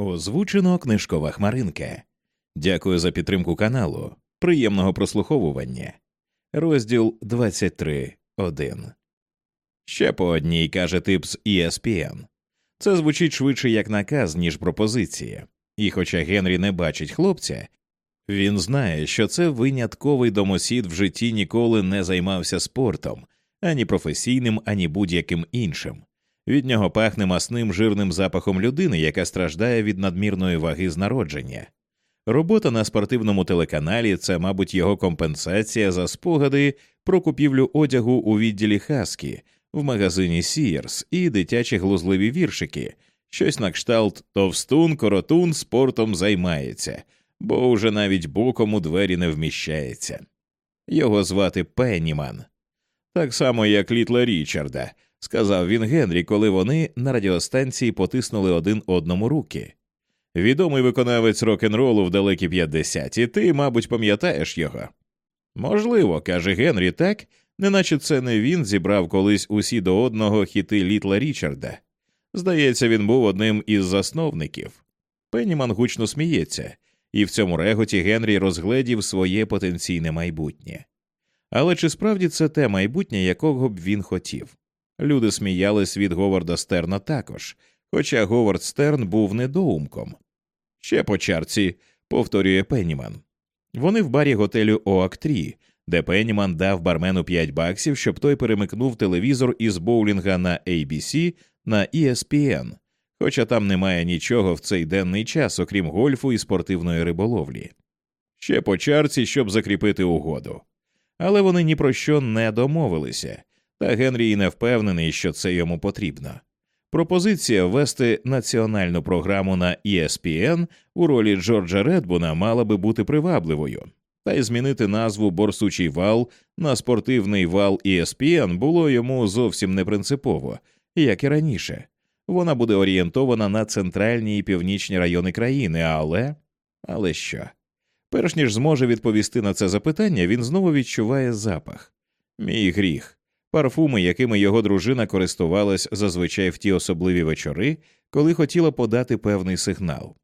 Озвучено книжкова хмаринка. Дякую за підтримку каналу. Приємного прослуховування. Розділ 23.1. Ще по одній каже тип з ESPN. Це звучить швидше як наказ, ніж пропозиція. І хоча Генрі не бачить хлопця, він знає, що це винятковий домосід в житті ніколи не займався спортом, ані професійним, ані будь-яким іншим. Від нього пахне масним жирним запахом людини, яка страждає від надмірної ваги з народження. Робота на спортивному телеканалі це, мабуть, його компенсація за спогади про купівлю одягу у відділі Хаскі в магазині Сієрс і дитячі глузливі віршики, щось на кшталт товстун, коротун спортом займається, бо уже навіть боком у двері не вміщається. Його звати Пенніман. Так само, як Літла Річарда, сказав він Генрі, коли вони на радіостанції потиснули один одному руки. Відомий виконавець рок н ролу в далекі 50 і ти, мабуть, пам'ятаєш його. Можливо, каже Генрі, так, неначе це не він зібрав колись усі до одного хіти Літла Річарда. Здається, він був одним із засновників. Пенніман гучно сміється, і в цьому реготі Генрі розгледів своє потенційне майбутнє. Але чи справді це те майбутнє, якого б він хотів? Люди сміялись від Говарда Стерна також, хоча Говард Стерн був недоумком. Ще по чарці, повторює Пенніман. Вони в барі готелю Оактрі, де Пенніман дав бармену 5 баксів, щоб той перемикнув телевізор із боулінга на ABC на ESPN, хоча там немає нічого в цей денний час, окрім гольфу і спортивної риболовлі. Ще по чарці, щоб закріпити угоду. Але вони ні про що не домовилися, та Генрі і не впевнений, що це йому потрібно. Пропозиція ввести національну програму на ESPN у ролі Джорджа Редбуна мала би бути привабливою, та й змінити назву Борсучий вал на спортивний вал ESPN було йому зовсім не принципово, як і раніше. Вона буде орієнтована на центральні і північні райони країни, але але що? Перш ніж зможе відповісти на це запитання, він знову відчуває запах. Мій гріх парфуми, якими його дружина користувалась зазвичай в ті особливі вечори, коли хотіла подати певний сигнал.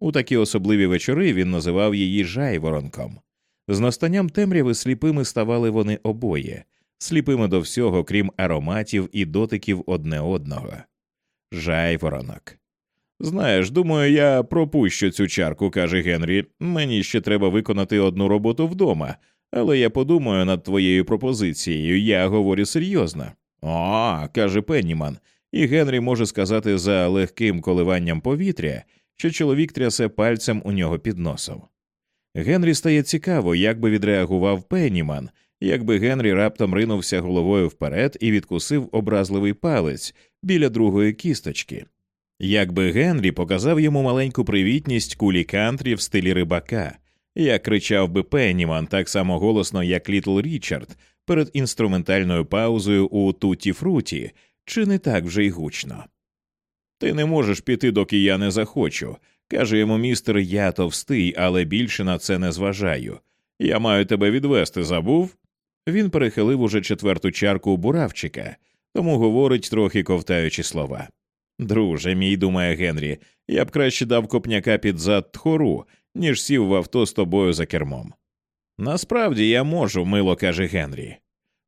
У такі особливі вечори він називав її жайворонком. З настанням темряви сліпими ставали вони обоє, сліпими до всього, крім ароматів і дотиків одне одного. Жайворонок. Знаєш, думаю, я пропущу цю чарку, каже Генрі. Мені ще треба виконати одну роботу вдома, але я подумаю над твоєю пропозицією, я говорю серйозно. О, каже Пенніман, і Генрі може сказати за легким коливанням повітря, що чоловік трясе пальцем у нього під носом. Генрі стає цікаво, як би відреагував Пенніман, якби Генрі раптом ринувся головою вперед і відкусив образливий палець біля другої кісточки. Якби Генрі показав йому маленьку привітність кулі кантрі в стилі рибака, як кричав би Пенніман так само голосно, як Літл Річард перед інструментальною паузою у Туті Фруті, чи не так вже й гучно. Ти не можеш піти, доки я не захочу. каже йому містер Я товстий, але більше на це не зважаю. Я маю тебе відвести, забув. Він перехилив уже четверту чарку буравчика, тому говорить, трохи ковтаючи слова. Друже, мій думає Генрі, я б краще дав копняка під зад тхору, ніж сів в авто з тобою за кермом. Насправді я можу, мило каже Генрі.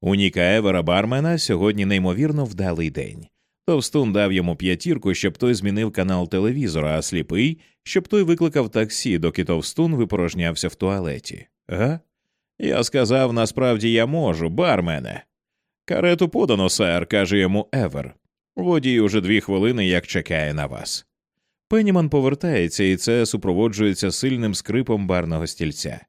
У Ніка Евера Бармена сьогодні неймовірно вдалий день. Товстун дав йому п'ятірку, щоб той змінив канал телевізора, а сліпий, щоб той викликав таксі, доки Товстун випорожнявся в туалеті. Га? Я сказав, насправді я можу, бармене. Карету подано, сер, каже йому Евер. Водій уже дві хвилини як чекає на вас. Пенніман повертається, і це супроводжується сильним скрипом барного стільця.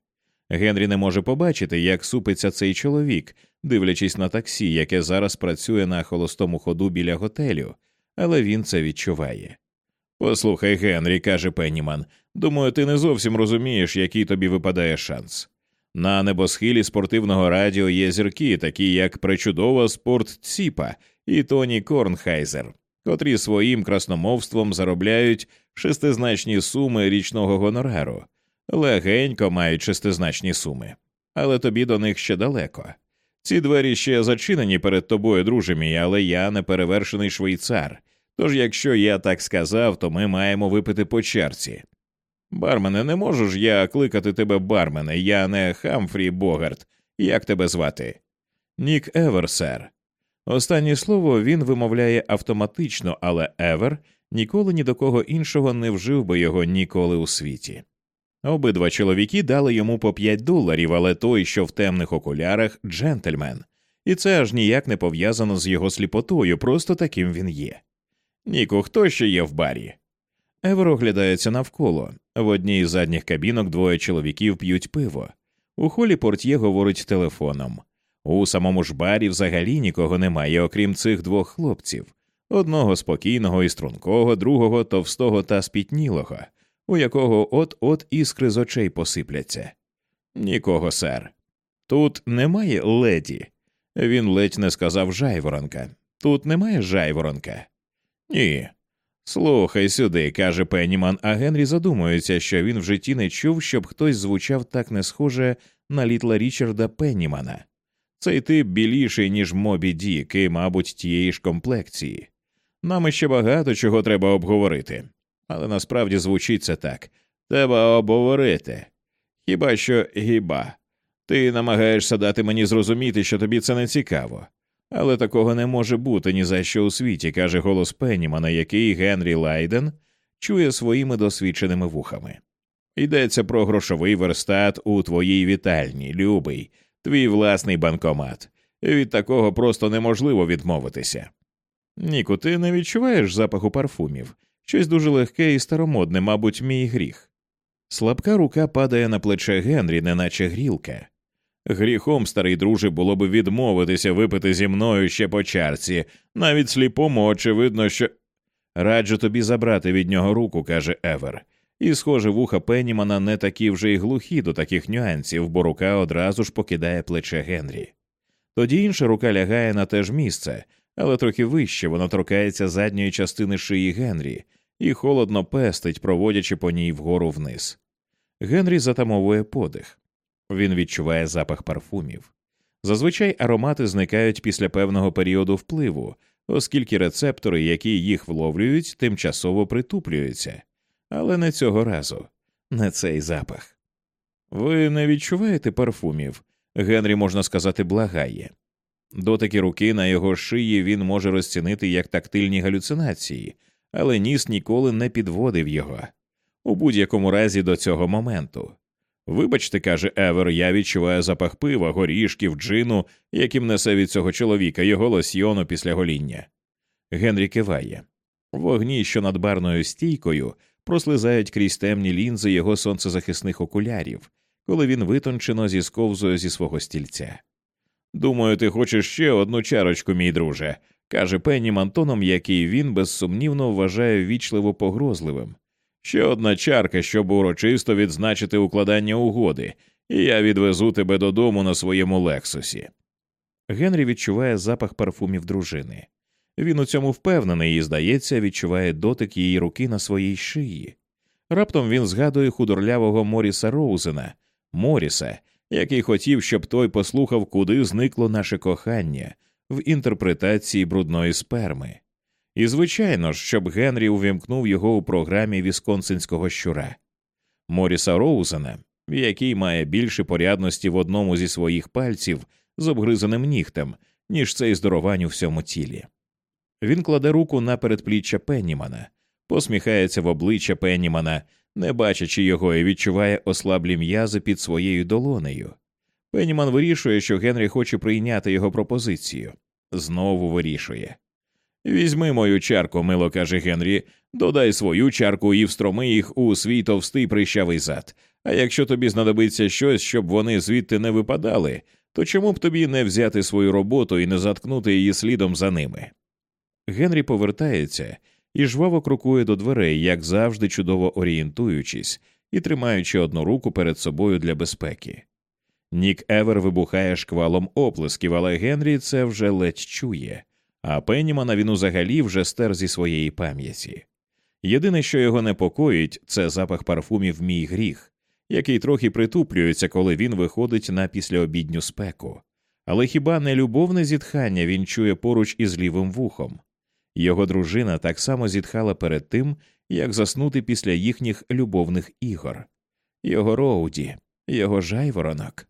Генрі не може побачити, як супиться цей чоловік, дивлячись на таксі, яке зараз працює на холостому ходу біля готелю, але він це відчуває. Послухай, Генрі, каже Пенніман, думаю, ти не зовсім розумієш, який тобі випадає шанс. На небосхилі спортивного радіо є зірки, такі як пречудова спорт Ціпа і Тоні Корнхайзер котрі своїм красномовством заробляють шестизначні суми річного гонорару, легенько мають шестизначні суми, але тобі до них ще далеко. Ці двері ще зачинені перед тобою, друже мій, але я не перевершений швейцар, Тож, якщо я так сказав, то ми маємо випити по чарці. Бармене, не можу ж я кликати тебе бармене, я не Хамфрі Богарт. Як тебе звати? Нік Евер, сер. Останнє слово він вимовляє автоматично, але Евер ніколи ні до кого іншого не вжив би його ніколи у світі. Обидва чоловіки дали йому по п'ять доларів, але той, що в темних окулярах, джентльмен, і це аж ніяк не пов'язано з його сліпотою, просто таким він є. Ніку, хто ще є в барі? Евер оглядається навколо. В одній з задніх кабінок двоє чоловіків п'ють пиво. У холі портє говорить телефоном. У самому ж барі взагалі нікого немає, окрім цих двох хлопців одного спокійного і стрункого, другого товстого та спітнілого, у якого от-от іскри з очей посипляться. Нікого, сер. Тут немає леді. Він ледь не сказав жайворонка. Тут немає жайворонка. Ні. Слухай сюди, каже Пенніман, а Генрі задумується, що він в житті не чув, щоб хтось звучав так не схоже на літла Річарда Пеннімана. Цей тип біліший, ніж Мобі Дік, і, мабуть, тієї ж комплекції. Нам ще багато чого треба обговорити, але насправді звучить це так треба обговорити. Хіба що гіба. Ти намагаєшся дати мені зрозуміти, що тобі це не цікаво. Але такого не може бути ні за що у світі, каже голос Пеннімана, який Генрі Лайден чує своїми досвідченими вухами. Йдеться про грошовий верстат у твоїй вітальні, любий, твій власний банкомат. Від такого просто неможливо відмовитися. Ніку, ти не відчуваєш запаху парфумів, щось дуже легке і старомодне, мабуть, мій гріх. Слабка рука падає на плече Генрі, неначе грілка. Гріхом, старий друже, було б відмовитися випити зі мною ще по чарці, навіть сліпому, очевидно, що. Раджу тобі забрати від нього руку, каже Евер. І, схоже, вуха Пеннімана не такі вже й глухі до таких нюансів, бо рука одразу ж покидає плече Генрі. Тоді інша рука лягає на те ж місце, але трохи вище вона торкається задньої частини шиї Генрі і холодно пестить, проводячи по ній вгору вниз. Генрі затамовує подих. Він відчуває запах парфумів. Зазвичай аромати зникають після певного періоду впливу, оскільки рецептори, які їх вловлюють, тимчасово притуплюються, але не цього разу, не цей запах. Ви не відчуваєте парфумів? Генрі, можна сказати, благає. Дотики руки на його шиї він може розцінити як тактильні галюцинації, але ніс ніколи не підводив його у будь-якому разі до цього моменту. Вибачте, каже Евер, я відчуваю запах пива, горішків, джину, яким несе від цього чоловіка його лосьйону після гоління. Генрі киває. Вогні, що над барною стійкою, прослизають крізь темні лінзи його сонцезахисних окулярів, коли він витончено зісковзує зі свого стільця. Думаю, ти хочеш ще одну чарочку, мій друже, каже Пенні Мантоном, який він безсумнівно вважає вічливо погрозливим. Ще одна чарка, щоб урочисто відзначити укладання угоди, і я відвезу тебе додому на своєму лексусі. Генрі відчуває запах парфумів дружини. Він у цьому впевнений і, здається, відчуває дотик її руки на своїй шиї. Раптом він згадує худорлявого Моріса Роузена, Моріса, який хотів, щоб той послухав, куди зникло наше кохання в інтерпретації брудної сперми. І, звичайно щоб Генрі увімкнув його у програмі Вісконсинського щура, Моріса Роузена, який має більше порядності в одному зі своїх пальців з обгризаним нігтем, ніж цей здоровань у всьому тілі. Він кладе руку на передпліччя Пеннімана, посміхається в обличчя Пеннімана, не бачачи його і відчуває ослаблі м'язи під своєю долонею. Пенніман вирішує, що Генрі хоче прийняти його пропозицію. Знову вирішує. Візьми мою чарку, мило каже Генрі, додай свою чарку і встроми їх у свій товстий прищавий зад. А якщо тобі знадобиться щось, щоб вони звідти не випадали, то чому б тобі не взяти свою роботу і не заткнути її слідом за ними? Генрі повертається і жваво крокує до дверей, як завжди, чудово орієнтуючись і тримаючи одну руку перед собою для безпеки. Нік Евер вибухає шквалом оплесків, але Генрі це вже ледь чує, а Пеннімана він узагалі вже стер зі своєї пам'яті. Єдине, що його непокоїть, це запах парфумів мій гріх, який трохи притуплюється, коли він виходить на післяобідню спеку. Але хіба не любовне зітхання він чує поруч із лівим вухом? Його дружина так само зітхала перед тим, як заснути після їхніх любовних ігор, його роуді, його жайворонок.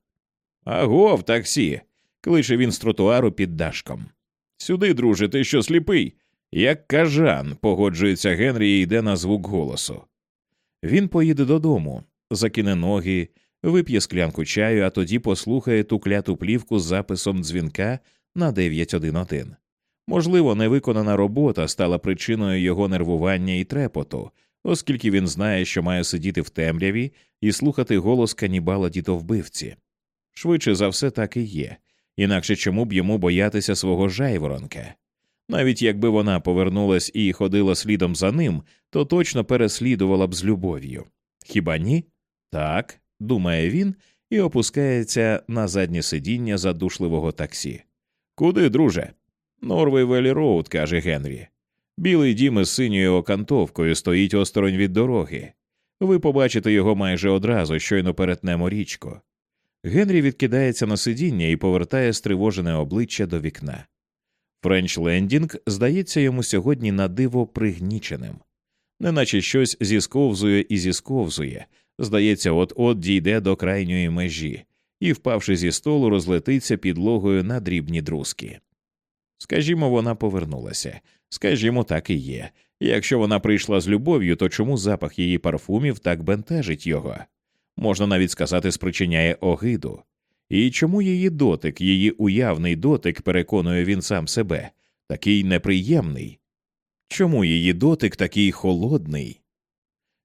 Агов, таксі. кличе він з тротуару під дашком. Сюди, друже, ти що сліпий? Як кажан, погоджується Генрі і йде на звук голосу. Він поїде додому, закине ноги, вип'є склянку чаю, а тоді послухає ту кляту плівку з записом дзвінка на 911. Можливо, невиконана робота стала причиною його нервування і трепоту, оскільки він знає, що має сидіти в темряві і слухати голос канібала дітовбивці. Швидше за все так і є, інакше чому б йому боятися свого жайворонка. Навіть якби вона повернулась і ходила слідом за ним, то точно переслідувала б з любов'ю. Хіба ні? Так, думає він і опускається на заднє сидіння задушливого таксі. Куди, друже? Норвей Велі Роуд, каже Генрі. Білий дім із синьою окантовкою стоїть осторонь від дороги. Ви побачите його майже одразу, щойно перетнемо річку. Генрі відкидається на сидіння і повертає стривожене обличчя до вікна. Френч Лендінг здається йому сьогодні на диво пригніченим, неначе щось зісковзує і зісковзує, здається, от от дійде до крайньої межі і, впавши зі столу, розлетиться підлогою на дрібні друзки. Скажімо, вона повернулася, скажімо, так і є. Якщо вона прийшла з любов'ю, то чому запах її парфумів так бентежить його? Можна навіть сказати, спричиняє огиду. І чому її дотик, її уявний дотик, переконує він сам себе, такий неприємний? Чому її дотик такий холодний?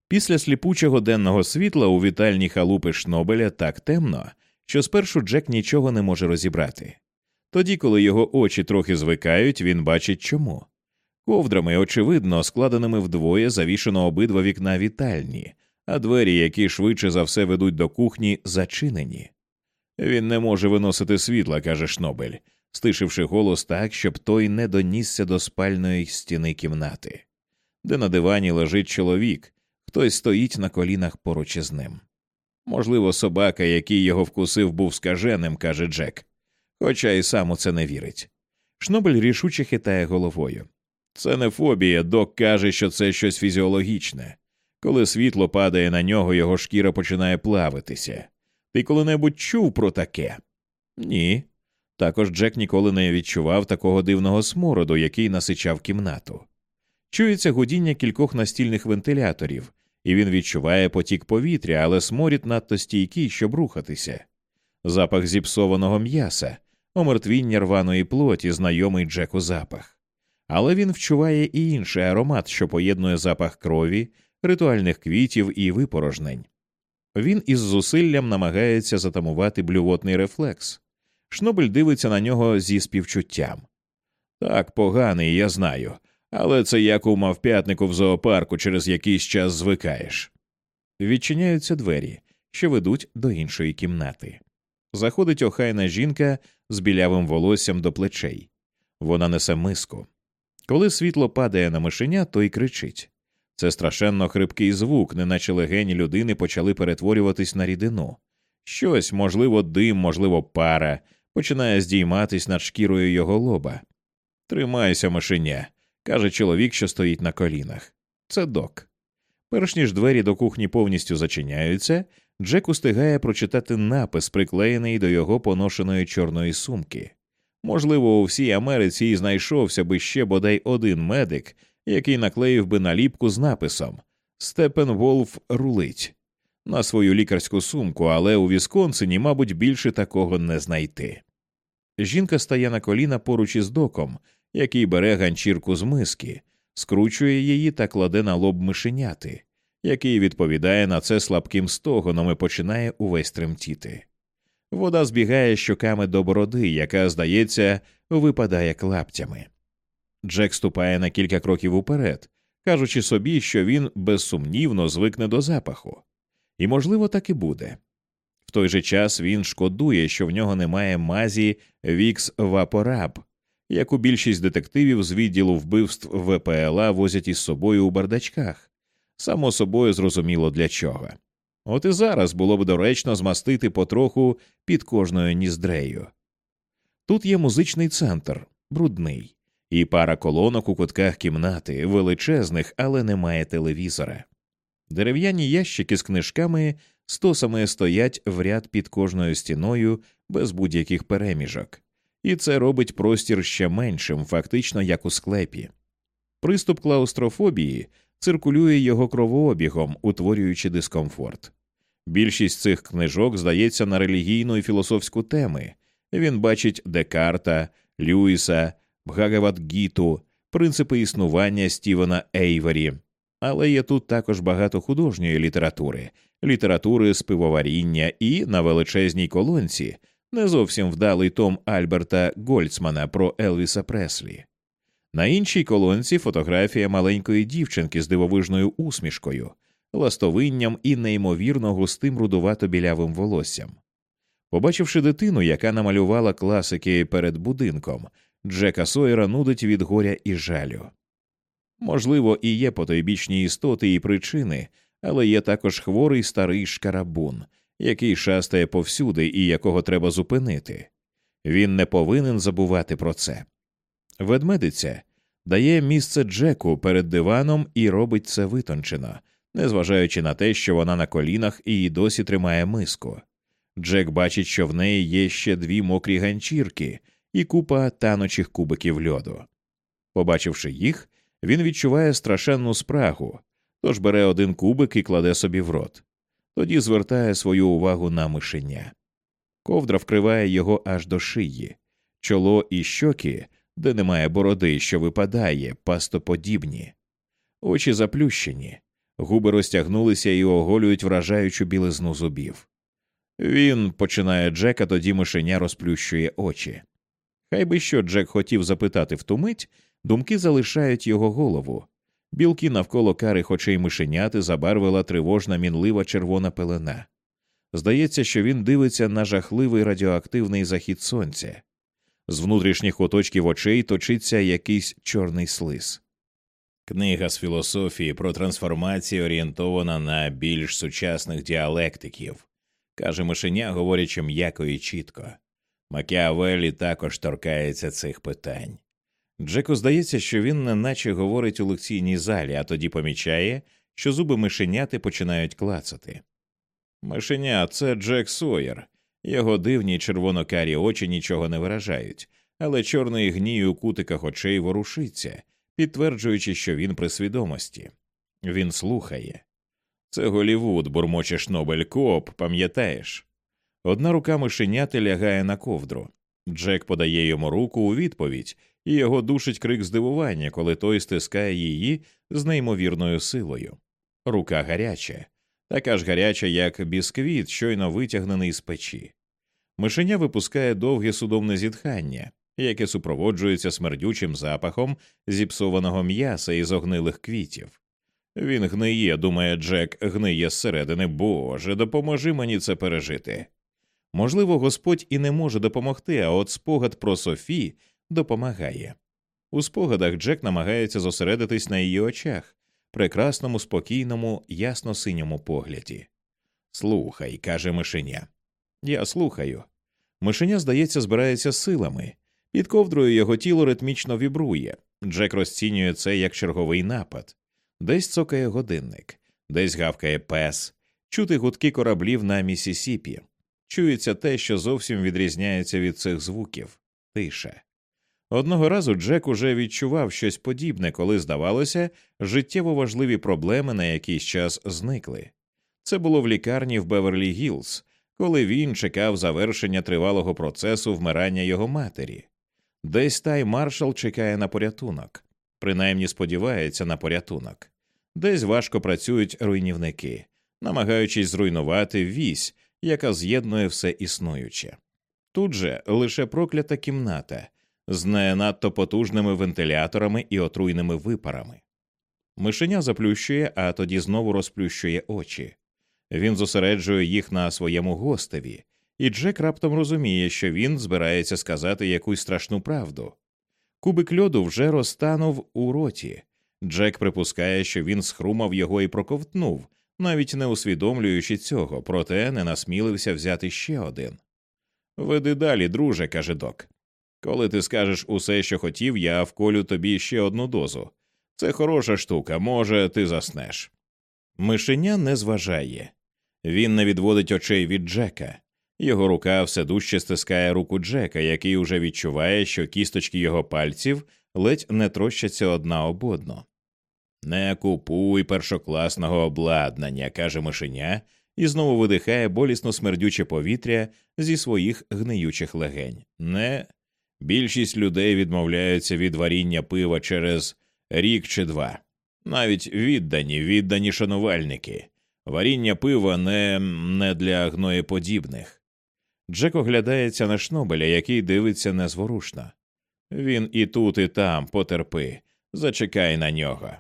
Після сліпучого денного світла у вітальні халупи Шнобеля так темно, що спершу Джек нічого не може розібрати. Тоді, коли його очі трохи звикають, він бачить чому. Ковдрами, очевидно, складеними вдвоє, завішено обидва вікна вітальні, а двері, які швидше за все ведуть до кухні, зачинені. Він не може виносити світла, каже Шнобель, стишивши голос так, щоб той не донісся до спальної стіни кімнати, де на дивані лежить чоловік, хтось стоїть на колінах поруч із ним. Можливо, собака, який його вкусив, був скаженим, каже Джек, хоча й сам у це не вірить. Шнобель рішуче хитає головою. Це не фобія, док каже, що це щось фізіологічне. Коли світло падає на нього, його шкіра починає плавитися. Ти коли-небудь чув про таке? Ні. Також Джек ніколи не відчував такого дивного смороду, який насичав кімнату. Чується гудіння кількох настільних вентиляторів, і він відчуває потік повітря, але сморід надто стійкий, щоб рухатися. Запах зіпсованого м'яса, омертвіння рваної плоті, знайомий Джеку запах. Але він вчуває і інший аромат, що поєднує запах крові, ритуальних квітів і випорожнень. Він із зусиллям намагається затамувати блювотний рефлекс. Шнобель дивиться на нього зі співчуттям. Так, поганий, я знаю, але це як у мавп'ятнику в зоопарку через якийсь час звикаєш. Відчиняються двері, що ведуть до іншої кімнати. Заходить охайна жінка з білявим волоссям до плечей. Вона несе миску. Коли світло падає на мишеня, той кричить. Це страшенно хрипкий звук, неначе легені людини почали перетворюватись на рідину. Щось, можливо, дим, можливо, пара, починає здійматись над шкірою його лоба. Тримайся, мишеня, каже чоловік, що стоїть на колінах. Це док. Перш ніж двері до кухні повністю зачиняються, Джек устигає прочитати напис, приклеєний до його поношеної чорної сумки. Можливо, у всій Америці і знайшовся би ще бодай один медик, який наклеїв би наліпку з написом Степен Волф рулить на свою лікарську сумку, але у Вісконсині, мабуть, більше такого не знайти. Жінка стає на коліна поруч із доком, який бере ганчірку з миски, скручує її та кладе на лоб мишеняти, який відповідає на це слабким стогоном і починає увесь тремтіти. Вода збігає щоками до бороди, яка, здається, випадає клаптями. Джек ступає на кілька кроків уперед, кажучи собі, що він безсумнівно звикне до запаху. І, можливо, так і буде. В той же час він шкодує, що в нього немає мазі Вікс Вапораб, яку більшість детективів з відділу вбивств ВПЛА возять із собою у бардачках. Само собою зрозуміло для чого. От і зараз було б доречно змастити потроху під кожною ніздрею. Тут є музичний центр, брудний і пара колонок у кутках кімнати, величезних, але немає телевізора. Дерев'яні ящики з книжками стосами стоять в ряд під кожною стіною без будь-яких переміжок, і це робить простір ще меншим, фактично як у склепі. Приступ клаустрофобії циркулює його кровообігом, утворюючи дискомфорт. Більшість цих книжок здається на релігійну і філософську теми. Він бачить Декарта, Люїса, Бхагавадгіту, принципи існування Стівена Ейвері, але є тут також багато художньої літератури, літератури з пивоваріння і на величезній колонці не зовсім вдалий том Альберта Гольцмана про Елвіса Преслі. На іншій колонці фотографія маленької дівчинки з дивовижною усмішкою, ластовинням і неймовірно густим рудувато білявим волоссям. Побачивши дитину, яка намалювала класики перед будинком, Джека Сойера нудить від горя і жалю. Можливо, і є потойбічні істоти і причини, але є також хворий старий шкарабун, який шастає повсюди і якого треба зупинити. Він не повинен забувати про це. Ведмедиця дає місце Джеку перед диваном і робить це витончено, незважаючи на те, що вона на колінах і досі тримає миску. Джек бачить, що в неї є ще дві мокрі ганчірки і купа таночих кубиків льоду. Побачивши їх, він відчуває страшенну спрагу, тож бере один кубик і кладе собі в рот, тоді звертає свою увагу на мишеня. Ковдра вкриває його аж до шиї, чоло і щоки, де немає бороди, що випадає, пастоподібні, очі заплющені, губи розтягнулися і оголюють вражаючу білизну зубів. Він починає Джека, тоді мишеня розплющує очі. Хай би що Джек хотів запитати в ту мить, думки залишають його голову. Білки навколо карих очей мишеняти забарвила тривожна мінлива червона пелена. Здається, що він дивиться на жахливий радіоактивний захід сонця. З внутрішніх оточків очей точиться якийсь чорний слиз. Книга з філософії про трансформацію орієнтована на більш сучасних діалектиків, каже мишеня, говорячи м'яко і чітко. Макіавелі також торкається цих питань. Джеку здається, що він неначе говорить у лекційній залі, а тоді помічає, що зуби мишеняти починають клацати. Мишеня це Джек Сойер. Його дивні червоно-карі очі нічого не виражають, але чорний гній у кутиках очей ворушиться, підтверджуючи, що він при свідомості. Він слухає. Це Голівуд, бурмоче Шнобель Коп, пам'ятаєш? Одна рука мишеняти лягає на ковдру. Джек подає йому руку у відповідь, і його душить крик здивування, коли той стискає її з неймовірною силою. Рука гаряча, така ж гаряча, як бісквіт, щойно витягнений з печі. Мишеня випускає довге судомне зітхання, яке супроводжується смердючим запахом зіпсованого м'яса і зогнилих квітів. Він гниє, думає Джек, гниє зсередини. Боже, допоможи мені це пережити. Можливо, Господь і не може допомогти, а от спогад про Софі допомагає. У спогадах Джек намагається зосередитись на її очах, прекрасному, спокійному, ясно синьому погляді. Слухай, каже мишеня. Я слухаю. Мишеня, здається, збирається силами. Під ковдрою його тіло ритмічно вібрує. Джек розцінює це як черговий напад. Десь цокає годинник, десь гавкає пес, чути гудки кораблів на Місісіпі. Чується те, що зовсім відрізняється від цих звуків тиша. Одного разу Джек уже відчував щось подібне, коли, здавалося, життєво важливі проблеми на якийсь час зникли. Це було в лікарні в Беверлі Гілз, коли він чекав завершення тривалого процесу вмирання його матері. Десь Тай Маршал чекає на порятунок, принаймні сподівається на порятунок, десь важко працюють руйнівники, намагаючись зруйнувати вісь, яка з'єднує все існуюче. Тут же лише проклята кімната з не надто потужними вентиляторами і отруйними випарами. Мишеня заплющує, а тоді знову розплющує очі. Він зосереджує їх на своєму гостеві, і Джек раптом розуміє, що він збирається сказати якусь страшну правду. Кубик льоду вже розтанув у роті. Джек припускає, що він схрумав його і проковтнув, навіть не усвідомлюючи цього, проте не насмілився взяти ще один. Веди далі, друже, каже док. Коли ти скажеш усе, що хотів, я вколю тобі ще одну дозу. Це хороша штука, може, ти заснеш. Мишеня не зважає. Він не відводить очей від Джека. Його рука все дужче стискає руку Джека, який уже відчуває, що кісточки його пальців ледь не трощаться одна об одну. Не купуй першокласного обладнання, каже мишеня, і знову видихає болісно смердюче повітря зі своїх гниючих легень. Не більшість людей відмовляються від варіння пива через рік чи два, навіть віддані, віддані шанувальники. Варіння пива не, не для гноєподібних. Джек оглядається на шнобеля, який дивиться незворушно. Він і тут, і там потерпи, зачекай на нього.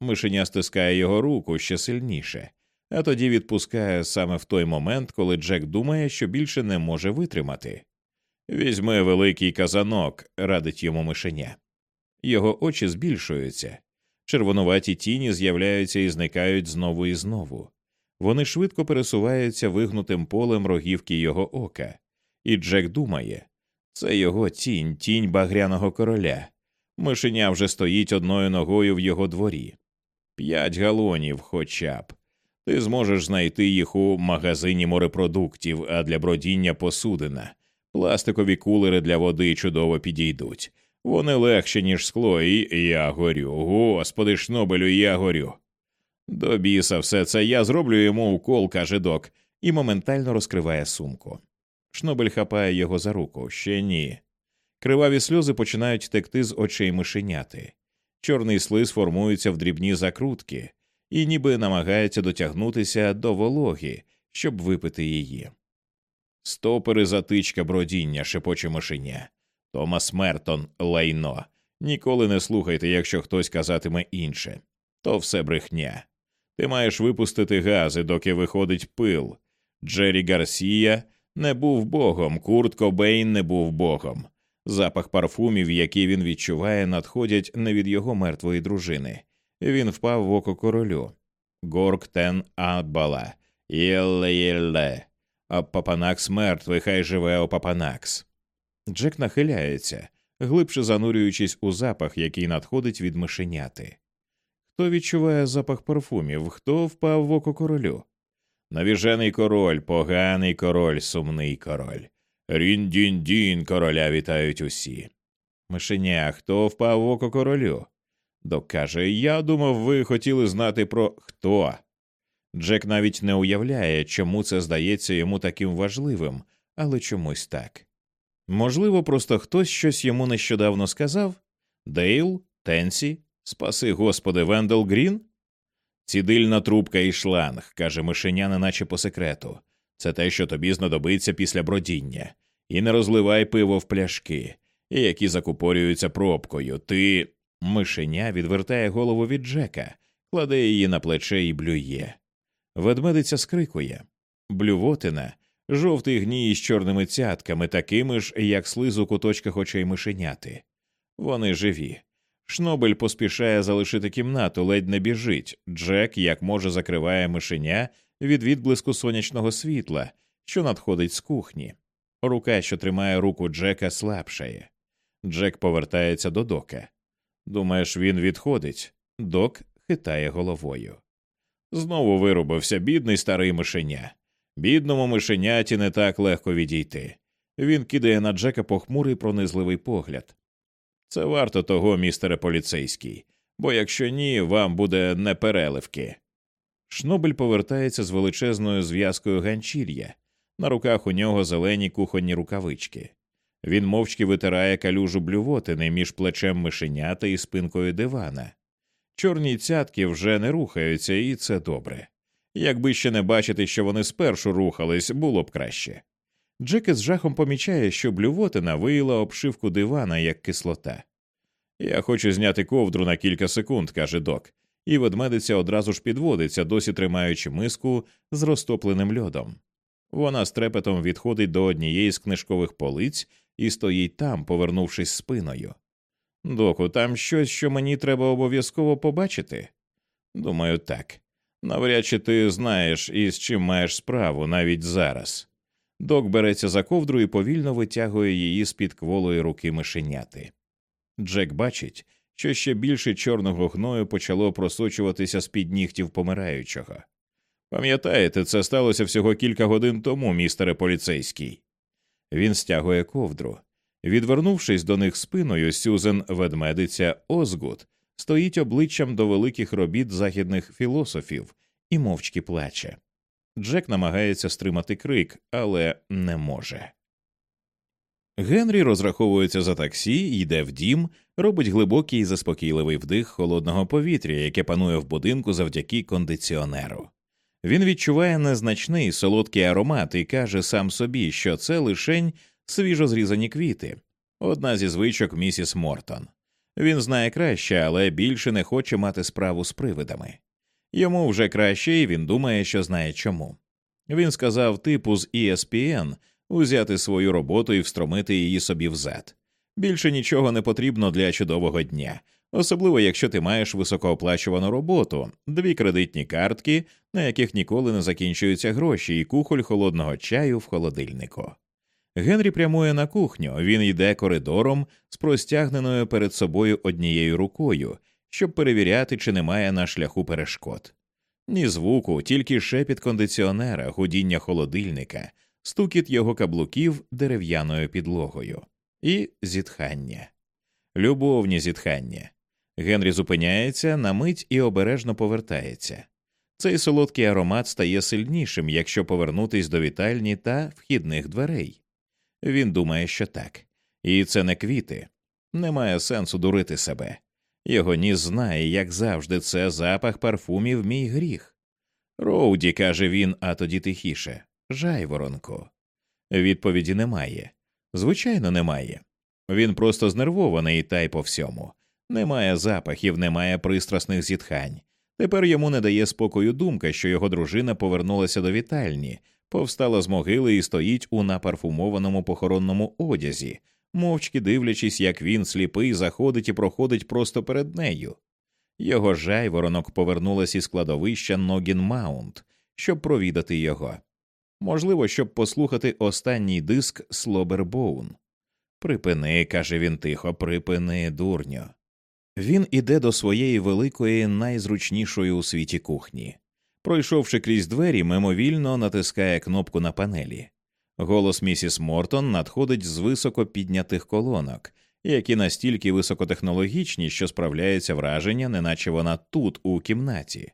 Мишеня стискає його руку ще сильніше, а тоді відпускає саме в той момент, коли Джек думає, що більше не може витримати. Візьми великий казанок, радить йому мишеня. Його очі збільшуються, червонуваті тіні з'являються і зникають знову і знову. Вони швидко пересуваються вигнутим полем рогівки його ока, і Джек думає це його тінь, тінь багряного короля. Мишеня вже стоїть одною ногою в його дворі. П'ять галонів хоча б. Ти зможеш знайти їх у магазині морепродуктів, а для бродіння посудина. Пластикові кулери для води чудово підійдуть. Вони легші, ніж скло, і я горю. Господи шнобелю, я горю. До біса все це я зроблю йому укол, каже док, і моментально розкриває сумку. Шнобель хапає його за руку. Ще ні. Криваві сльози починають текти з очей мишеняти. Чорний слиз формується в дрібні закрутки і ніби намагається дотягнутися до вологи, щоб випити її. Стопери затичка бродіння, шепоче мишеня. Томас Мертон лайно. Ніколи не слухайте, якщо хтось казатиме інше. То все брехня. Ти маєш випустити гази, доки виходить пил. Джері Гарсія не був богом, Курт Кобейн не був богом. Запах парфумів, які він відчуває, надходять не від його мертвої дружини. Він впав в око королю. Горк тен Аббала. Єлле єлле. Папанакс мертвий, хай живе Опапанакс. Джек нахиляється, глибше занурюючись у запах, який надходить від мишеняти. Хто відчуває запах парфумів, хто впав в око королю? Навіжений король, поганий король, сумний король. Рін-дін-дін, короля вітають усі. Мишеня, хто впав в око королю? Док каже Я думав, ви хотіли знати про хто. Джек навіть не уявляє, чому це здається йому таким важливим, але чомусь так. Можливо, просто хтось щось йому нещодавно сказав Дейл, Тенсі, спаси господи, Вендел Грін? Цідильна трубка і шланг, каже мишеня, неначе по секрету. Це те, що тобі знадобиться після бродіння. І не розливай пиво в пляшки, які закупорюються пробкою. Ти. Мишеня відвертає голову від Джека, кладе її на плече і блює. Ведмедиця скрикує. Блювотина, жовтий гній з чорними цятками, такими ж, як слиз у куточках очей мишеняти. Вони живі. Шнобель поспішає залишити кімнату, ледь не біжить. Джек, як може, закриває мишеня від відблиску сонячного світла, що надходить з кухні. Рука, що тримає руку Джека, слабшає. Джек повертається до дока. Думаєш, він відходить? Док хитає головою. Знову вирубився бідний старий мишеня. Бідному мишеняті не так легко відійти. Він кидає на Джека похмурий пронизливий погляд. Це варто того, містере поліцейський, бо якщо ні, вам буде непереливки. Шнобель повертається з величезною зв'язкою ганчір'я. На руках у нього зелені кухонні рукавички. Він мовчки витирає калюжу блювотини між плечем мишенята і спинкою дивана. Чорні цятки вже не рухаються, і це добре. Якби ще не бачити, що вони спершу рухались, було б краще. Джеки з жахом помічає, що блювотина виїла обшивку дивана як кислота. Я хочу зняти ковдру на кілька секунд, каже док, і ведмедиця одразу ж підводиться, досі тримаючи миску з розтопленим льодом. Вона з трепетом відходить до однієї з книжкових полиць і стоїть там, повернувшись спиною. Доку, там щось, що мені треба обов'язково побачити? Думаю, так. Навряд чи ти знаєш, із чим маєш справу навіть зараз. Док береться за ковдру і повільно витягує її з під кволої руки мишеняти. Джек бачить, що ще більше чорного гною почало просочуватися з під нігтів помираючого. Пам'ятаєте, це сталося всього кілька годин тому, містере поліцейський. Він стягує ковдру. Відвернувшись до них спиною, Сюзен ведмедиця Озгуд стоїть обличчям до великих робіт західних філософів і мовчки плаче. Джек намагається стримати крик, але не може. Генрі розраховується за таксі, йде в дім, робить глибокий і заспокійливий вдих холодного повітря, яке панує в будинку завдяки кондиціонеру. Він відчуває незначний солодкий аромат і каже сам собі, що це лишень свіжо зрізані квіти, одна зі звичок місіс Мортон. Він знає краще, але більше не хоче мати справу з привидами. Йому вже краще, і він думає, що знає чому. Він сказав типу з ESPN узяти свою роботу і встромити її собі взад. Більше нічого не потрібно для чудового дня, особливо якщо ти маєш високооплачувану роботу, дві кредитні картки, на яких ніколи не закінчуються гроші, і кухоль холодного чаю в холодильнику. Генрі прямує на кухню, він йде коридором з простягненою перед собою однією рукою, щоб перевіряти, чи немає на шляху перешкод. Ні звуку, тільки шепіт кондиціонера, гудіння холодильника, стукіт його каблуків дерев'яною підлогою і зітхання, любовні зітхання. Генрі зупиняється на мить і обережно повертається. Цей солодкий аромат стає сильнішим, якщо повернутись до вітальні та вхідних дверей. Він думає, що так, і це не квіти. Немає сенсу дурити себе. Його ніс знає, як завжди, це запах парфумів мій гріх. Роуді, каже він, а тоді тихіше. Жайворонку. Відповіді немає. Звичайно, немає. Він просто знервований та й по всьому. Немає запахів, немає пристрасних зітхань. Тепер йому не дає спокою думка, що його дружина повернулася до вітальні, повстала з могили і стоїть у напарфумованому похоронному одязі, мовчки дивлячись, як він сліпий заходить і проходить просто перед нею. Його жайворонок повернулася із складовища Ногін Маунт, щоб провідати його. Можливо, щоб послухати останній диск Слобербоун. Припини, каже він тихо, припини, дурньо. Він іде до своєї великої, найзручнішої у світі кухні. Пройшовши крізь двері, мимовільно натискає кнопку на панелі. Голос місіс Мортон надходить з високо піднятих колонок, які настільки високотехнологічні, що справляється враження, неначе вона тут, у кімнаті.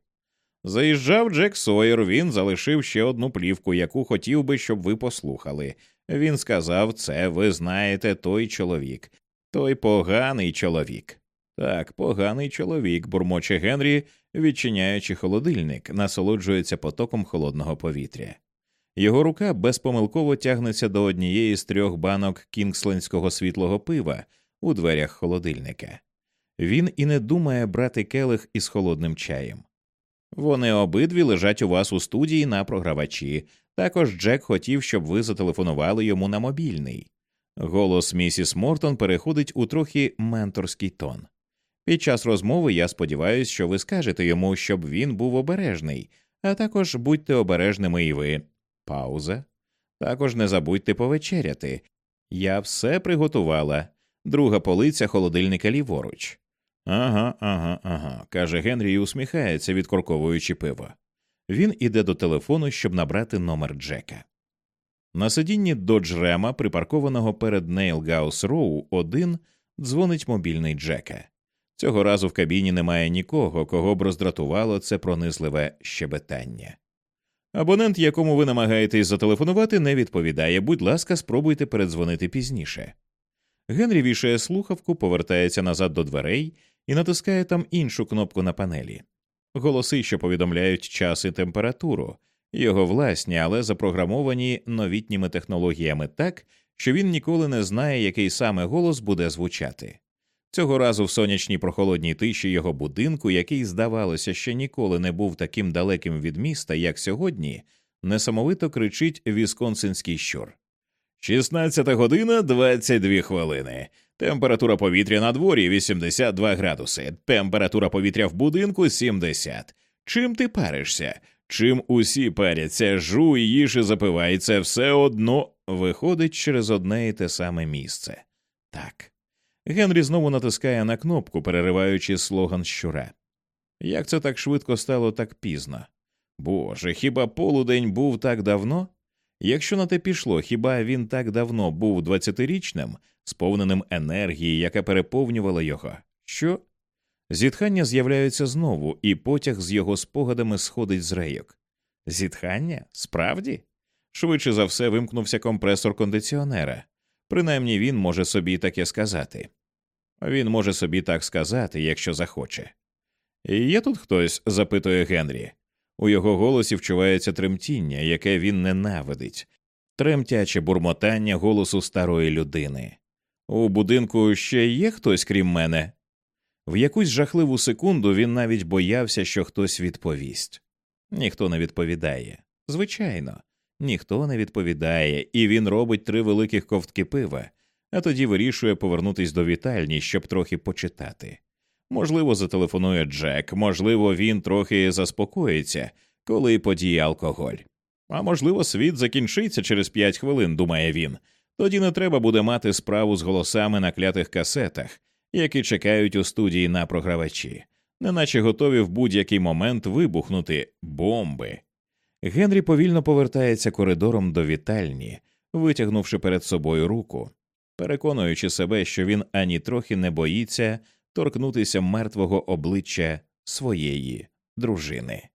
Заїжджав Джек Сойер, він залишив ще одну плівку, яку хотів би, щоб ви послухали. Він сказав це, ви знаєте, той чоловік, той поганий чоловік. Так, поганий чоловік, бурмоче Генрі, відчиняючи холодильник, насолоджується потоком холодного повітря. Його рука безпомилково тягнеться до однієї з трьох банок кінгслендського світлого пива у дверях холодильника. Він і не думає брати келих із холодним чаєм. Вони обидві лежать у вас у студії на програвачі. Також Джек хотів, щоб ви зателефонували йому на мобільний. Голос місіс Мортон переходить у трохи менторський тон. Під час розмови я сподіваюся, що ви скажете йому, щоб він був обережний, а також будьте обережними і ви. Пауза. Також не забудьте повечеряти. Я все приготувала. Друга полиця холодильника ліворуч. Ага, ага, ага, каже Генрі і усміхається, відкорковуючи пиво. Він іде до телефону, щоб набрати номер Джека. На сидінні Dodge Ram а, припаркованого перед Нейлгаус Роу, один дзвонить мобільний Джека. Цього разу в кабіні немає нікого, кого б роздратувало це пронизливе щебетання. Абонент, якому ви намагаєтесь зателефонувати, не відповідає. Будь ласка, спробуйте передзвонити пізніше. Генрі вішає слухавку, повертається назад до дверей і натискає там іншу кнопку на панелі. Голоси, що повідомляють час і температуру, його власні, але запрограмовані новітніми технологіями так, що він ніколи не знає, який саме голос буде звучати. Цього разу в сонячній прохолодній тиші його будинку, який, здавалося, ще ніколи не був таким далеким від міста, як сьогодні, несамовито кричить вісконсинський щур. 16 година 22 хвилини. Температура повітря на дворі 82 градуси. Температура повітря в будинку 70. Чим ти паришся? Чим усі паряться, жуй, їж і запивай, це все одно виходить через одне і те саме місце. Так. Генрі знову натискає на кнопку, перериваючи слоган щура. Як це так швидко стало так пізно? Боже, хіба полудень був так давно? Якщо на те пішло, хіба він так давно був двадцятирічним, сповненим енергії, яка переповнювала його? Що? Зітхання з'являються знову, і потяг з його спогадами сходить з рейок. Зітхання? Справді? Швидше за все вимкнувся компресор кондиціонера. Принаймні він може собі таке сказати. Він може собі так сказати, якщо захоче. Є тут хтось? запитує Генрі. У його голосі вчувається тремтіння, яке він ненавидить, тремтяче бурмотання голосу старої людини. У будинку ще є хтось крім мене? В якусь жахливу секунду він навіть боявся, що хтось відповість. Ніхто не відповідає. Звичайно, ніхто не відповідає, і він робить три великих ковтки пива, а тоді вирішує повернутись до вітальні, щоб трохи почитати. Можливо, зателефонує Джек, можливо, він трохи заспокоїться, коли подіє алкоголь. А можливо, світ закінчиться через п'ять хвилин, думає він. Тоді не треба буде мати справу з голосами на клятих касетах, які чекають у студії на програвачі, неначе готові в будь-який момент вибухнути бомби. Генрі повільно повертається коридором до вітальні, витягнувши перед собою руку, переконуючи себе, що він ані трохи не боїться торкнутися мертвого обличчя своєї дружини.